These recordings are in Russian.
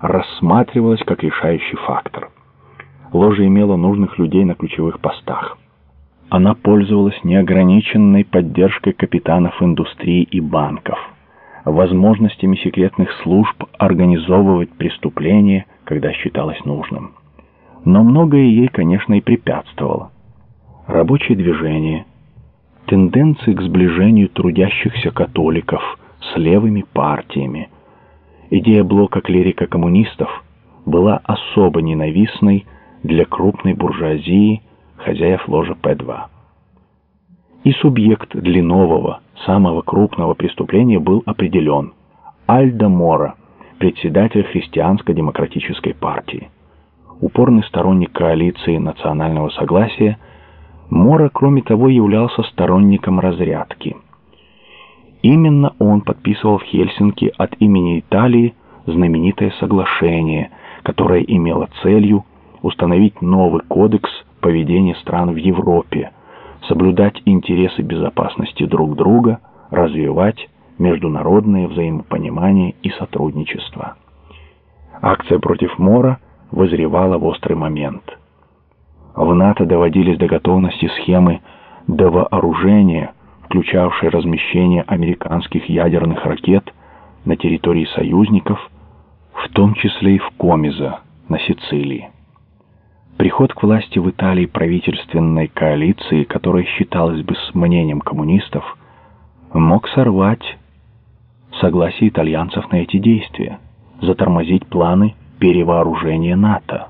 рассматривалась как решающий фактор. Ложа имела нужных людей на ключевых постах. Она пользовалась неограниченной поддержкой капитанов индустрии и банков, возможностями секретных служб организовывать преступления, когда считалось нужным. Но многое ей, конечно, и препятствовало. Рабочее движение, тенденции к сближению трудящихся католиков с левыми партиями, идея блока клирика-коммунистов была особо ненавистной для крупной буржуазии, хозяев ложа П-2. И субъект для нового, самого крупного преступления был определен – Альдо Мора, председатель Христианско-демократической партии. Упорный сторонник коалиции национального согласия, Мора, кроме того, являлся сторонником разрядки. Именно он подписывал в Хельсинки от имени Италии знаменитое соглашение, которое имело целью установить новый кодекс поведения стран в Европе, соблюдать интересы безопасности друг друга, развивать международное взаимопонимание и сотрудничество. Акция против Мора вызревала в острый момент. В НАТО доводились до готовности схемы довооружения, включавшие размещение американских ядерных ракет на территории союзников, в том числе и в Комиза на Сицилии. Приход к власти в Италии правительственной коалиции, которая считалась бы с мнением коммунистов, мог сорвать согласие итальянцев на эти действия, затормозить планы перевооружения НАТО.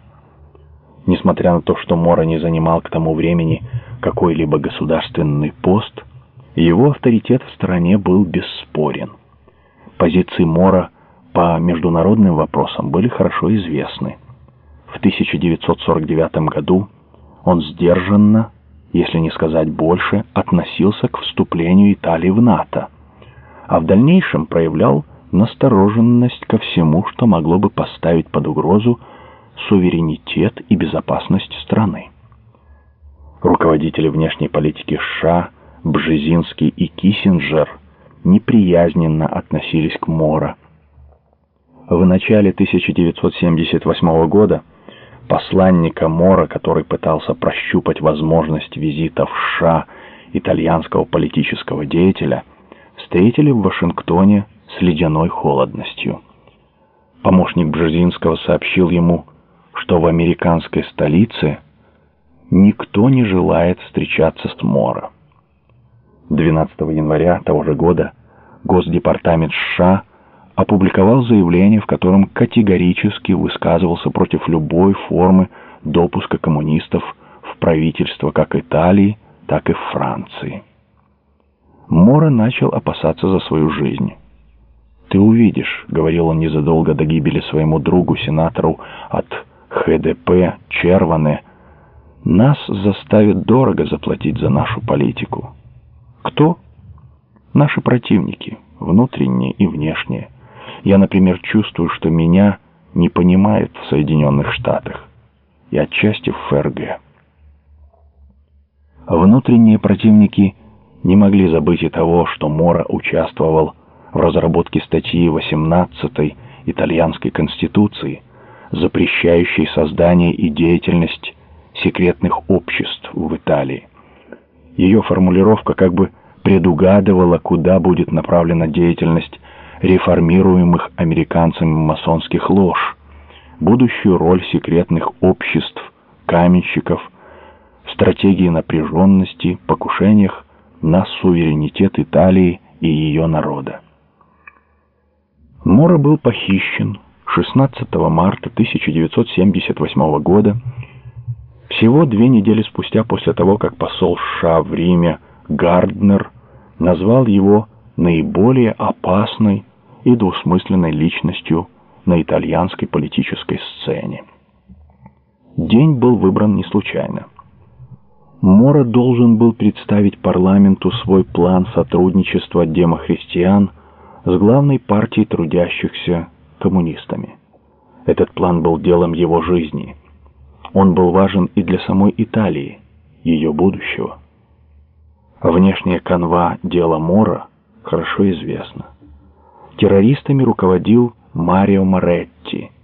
Несмотря на то, что Мора не занимал к тому времени какой-либо государственный пост, его авторитет в стране был бесспорен. Позиции Мора по международным вопросам были хорошо известны. В 1949 году он сдержанно, если не сказать больше, относился к вступлению Италии в НАТО, а в дальнейшем проявлял настороженность ко всему, что могло бы поставить под угрозу суверенитет и безопасность страны. Руководители внешней политики США Бжезинский и Киссинджер неприязненно относились к Мора. В начале 1978 года посланника Мора, который пытался прощупать возможность визита в США итальянского политического деятеля, встретили в Вашингтоне с ледяной холодностью. Помощник Бжезинского сообщил ему, что в американской столице никто не желает встречаться с Мора. 12 января того же года Госдепартамент США опубликовал заявление, в котором категорически высказывался против любой формы допуска коммунистов в правительство как Италии, так и Франции. Мора начал опасаться за свою жизнь. «Ты увидишь», — говорил он незадолго до гибели своему другу, сенатору от ХДП Черване, «нас заставят дорого заплатить за нашу политику». Кто? Наши противники, внутренние и внешние. Я, например, чувствую, что меня не понимают в Соединенных Штатах и отчасти в ФРГ. Внутренние противники не могли забыть и того, что Мора участвовал в разработке статьи 18 итальянской конституции, запрещающей создание и деятельность секретных обществ в Италии. Ее формулировка как бы предугадывала, куда будет направлена деятельность реформируемых американцами масонских лож, будущую роль секретных обществ, каменщиков, стратегии напряженности, покушениях на суверенитет Италии и ее народа. Мора был похищен 16 марта 1978 года, всего две недели спустя после того, как посол США в Риме Гарднер назвал его наиболее опасной и двусмысленной личностью на итальянской политической сцене. День был выбран не случайно. Мора должен был представить парламенту свой план сотрудничества демохристиан с главной партией трудящихся коммунистами. Этот план был делом его жизни. Он был важен и для самой Италии, ее будущего. Внешняя канва дела Мора хорошо известна. Террористами руководил Марио Моретти –